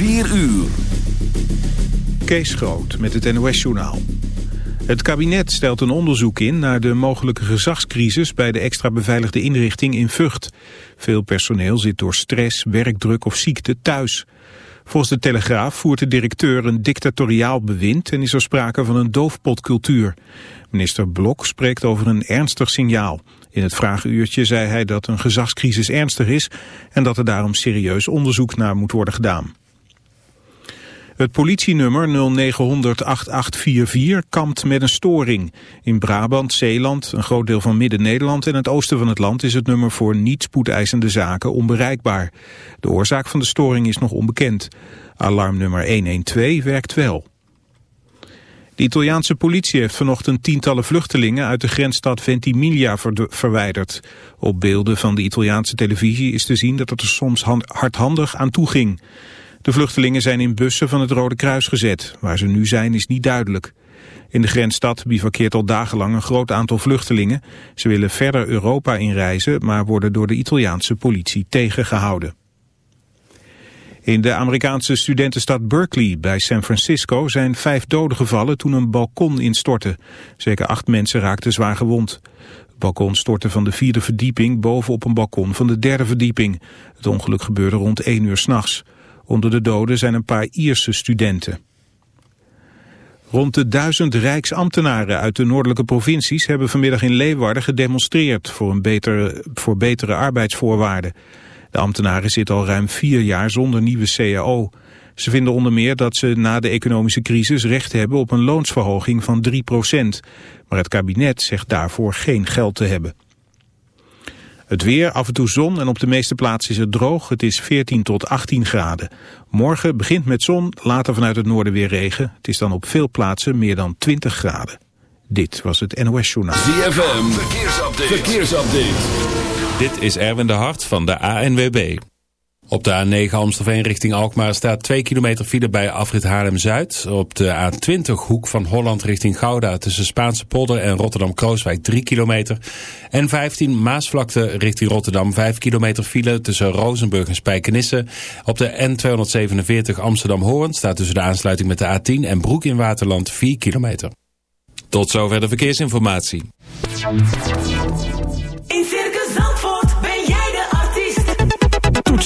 4 uur. Kees Groot met het NOS-journaal. Het kabinet stelt een onderzoek in naar de mogelijke gezagscrisis bij de extra beveiligde inrichting in Vught. Veel personeel zit door stress, werkdruk of ziekte thuis. Volgens de Telegraaf voert de directeur een dictatoriaal bewind en is er sprake van een doofpotcultuur. Minister Blok spreekt over een ernstig signaal. In het vragenuurtje zei hij dat een gezagscrisis ernstig is en dat er daarom serieus onderzoek naar moet worden gedaan. Het politienummer 0900 8844 kampt met een storing. In Brabant, Zeeland, een groot deel van Midden-Nederland en het oosten van het land is het nummer voor niet spoedeisende zaken onbereikbaar. De oorzaak van de storing is nog onbekend. Alarmnummer 112 werkt wel. De Italiaanse politie heeft vanochtend tientallen vluchtelingen uit de grensstad Ventimiglia verwijderd. Op beelden van de Italiaanse televisie is te zien dat het er soms hardhandig aan toe ging. De vluchtelingen zijn in bussen van het Rode Kruis gezet. Waar ze nu zijn is niet duidelijk. In de grensstad bivakkeert al dagenlang een groot aantal vluchtelingen. Ze willen verder Europa inreizen, maar worden door de Italiaanse politie tegengehouden. In de Amerikaanse studentenstad Berkeley bij San Francisco zijn vijf doden gevallen toen een balkon instortte. Zeker acht mensen raakten zwaar gewond. Het balkon stortte van de vierde verdieping bovenop een balkon van de derde verdieping. Het ongeluk gebeurde rond één uur s'nachts. Onder de doden zijn een paar Ierse studenten. Rond de duizend rijksambtenaren uit de noordelijke provincies hebben vanmiddag in Leeuwarden gedemonstreerd voor, een betere, voor betere arbeidsvoorwaarden. De ambtenaren zitten al ruim vier jaar zonder nieuwe CAO. Ze vinden onder meer dat ze na de economische crisis recht hebben op een loonsverhoging van 3% Maar het kabinet zegt daarvoor geen geld te hebben. Het weer, af en toe zon en op de meeste plaatsen is het droog. Het is 14 tot 18 graden. Morgen begint met zon, later vanuit het noorden weer regen. Het is dan op veel plaatsen meer dan 20 graden. Dit was het NOS Journaal. ZFM, verkeersupdate. verkeersupdate. Dit is Erwin de Hart van de ANWB. Op de A9 Amstelveen richting Alkmaar staat 2 kilometer file bij afrit Haarlem-Zuid. Op de A20 hoek van Holland richting Gouda tussen Spaanse polder en Rotterdam-Krooswijk 3 kilometer. En 15 Maasvlakte richting Rotterdam 5 kilometer file tussen Rozenburg en Spijkenisse. Op de N247 Amsterdam-Hoorn staat tussen de aansluiting met de A10 en Broek in Waterland 4 kilometer. Tot zover de verkeersinformatie.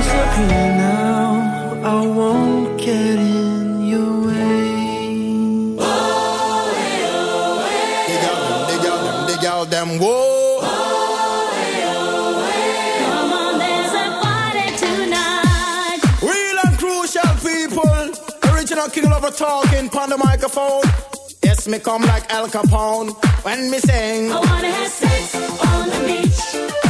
disappear now. I won't get in your way. Oh, oh, dig out them, dig out them, dig out them. Whoa. King talking on the microphone. Yes, me come like Al Capone when me sing. I wanna have sex on the beach.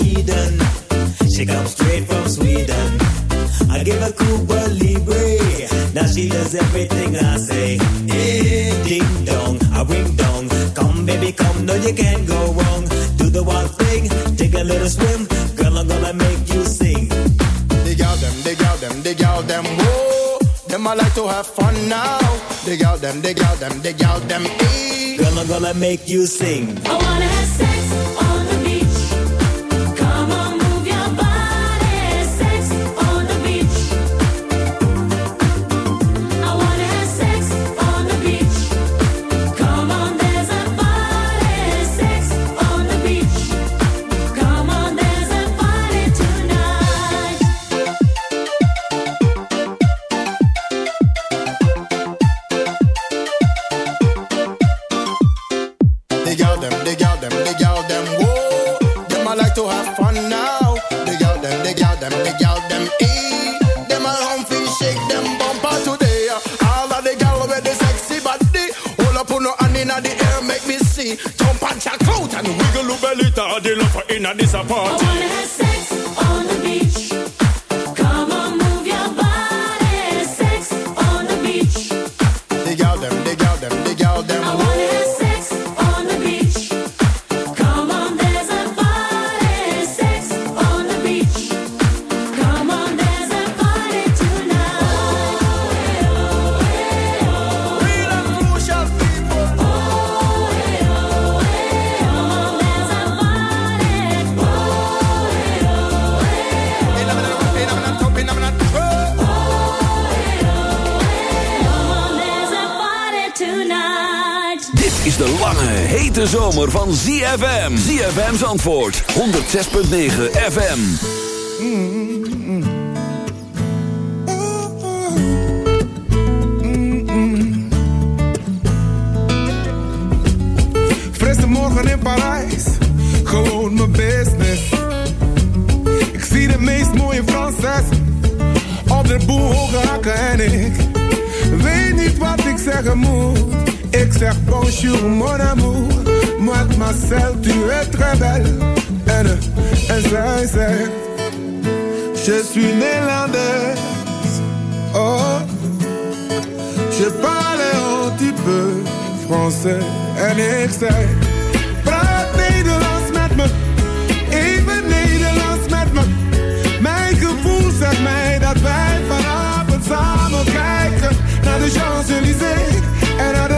Eden. She comes straight from Sweden. I give her Cuba Libre. Now she does everything I say. Hey, ding dong, I ring dong. Come baby, come, no you can't go wrong. Do the one thing, take a little swim. Girl, I'm gonna make you sing. Dig out them, dig out them, dig out them. Whoa, them I like to have fun now. Dig out them, dig out them, dig out them. Hey. Girl, I'm gonna make you sing. I wanna have sex. Is de lange, hete zomer van ZFM. ZFM's antwoord, 106.9 FM. Frisse morgen in Parijs, gewoon mijn business. Ik zie de meest mooie Franses op de boel hakken en ik weet niet wat ik zeggen moet. Zeg bonjour mon amour, mademoiselle tu es très belle. En zij zegt, je suis néerlandaise. Oh, je parle un petit peu français. En ik zei Praat Nederlands met me, even Nederlands met me Mijn gevoel zegt mij dat wij vanavond samen kijken Naar de Champs-Élysées en naar de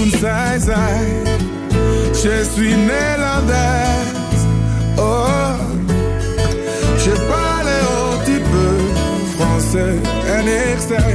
Toen zij zei, je suis Nederlandaise. Oh, je parle un petit peu français. En ik zei,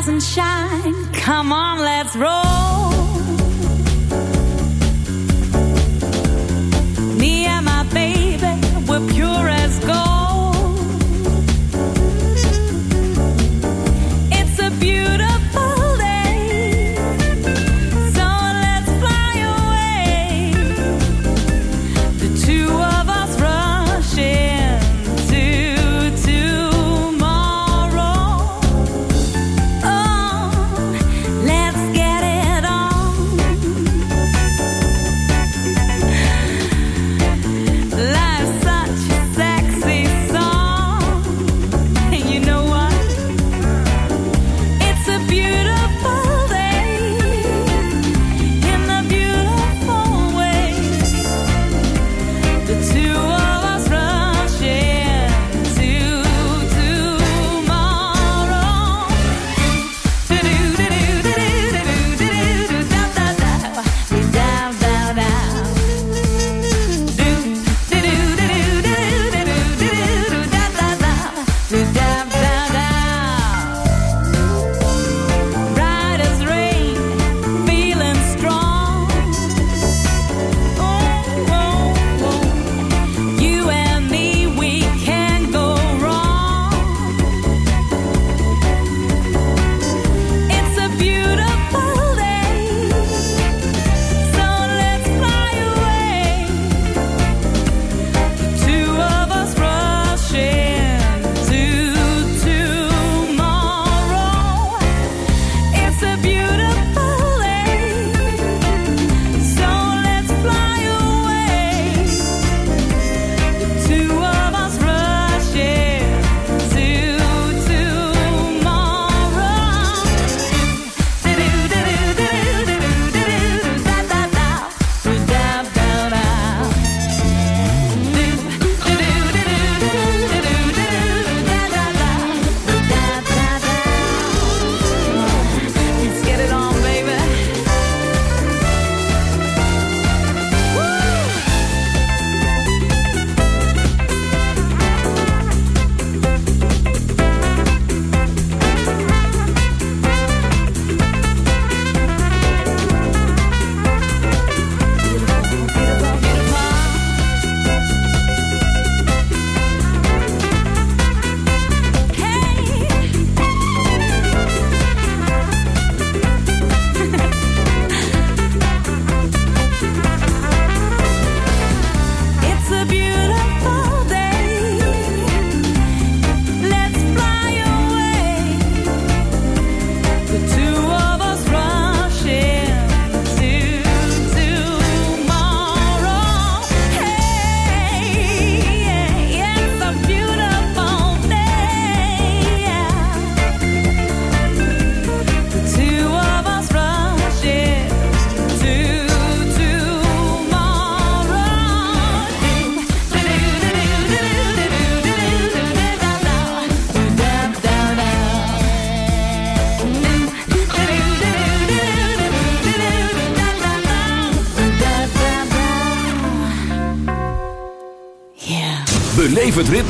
rise and shine. Come on, let's roll. Me and my baby, we're pure.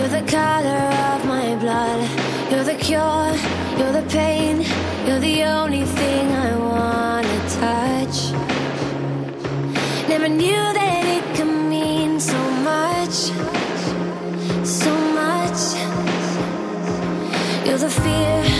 You're the color of my blood. You're the cure. You're the pain. You're the only thing I wanna touch. Never knew that it could mean so much. So much. You're the fear.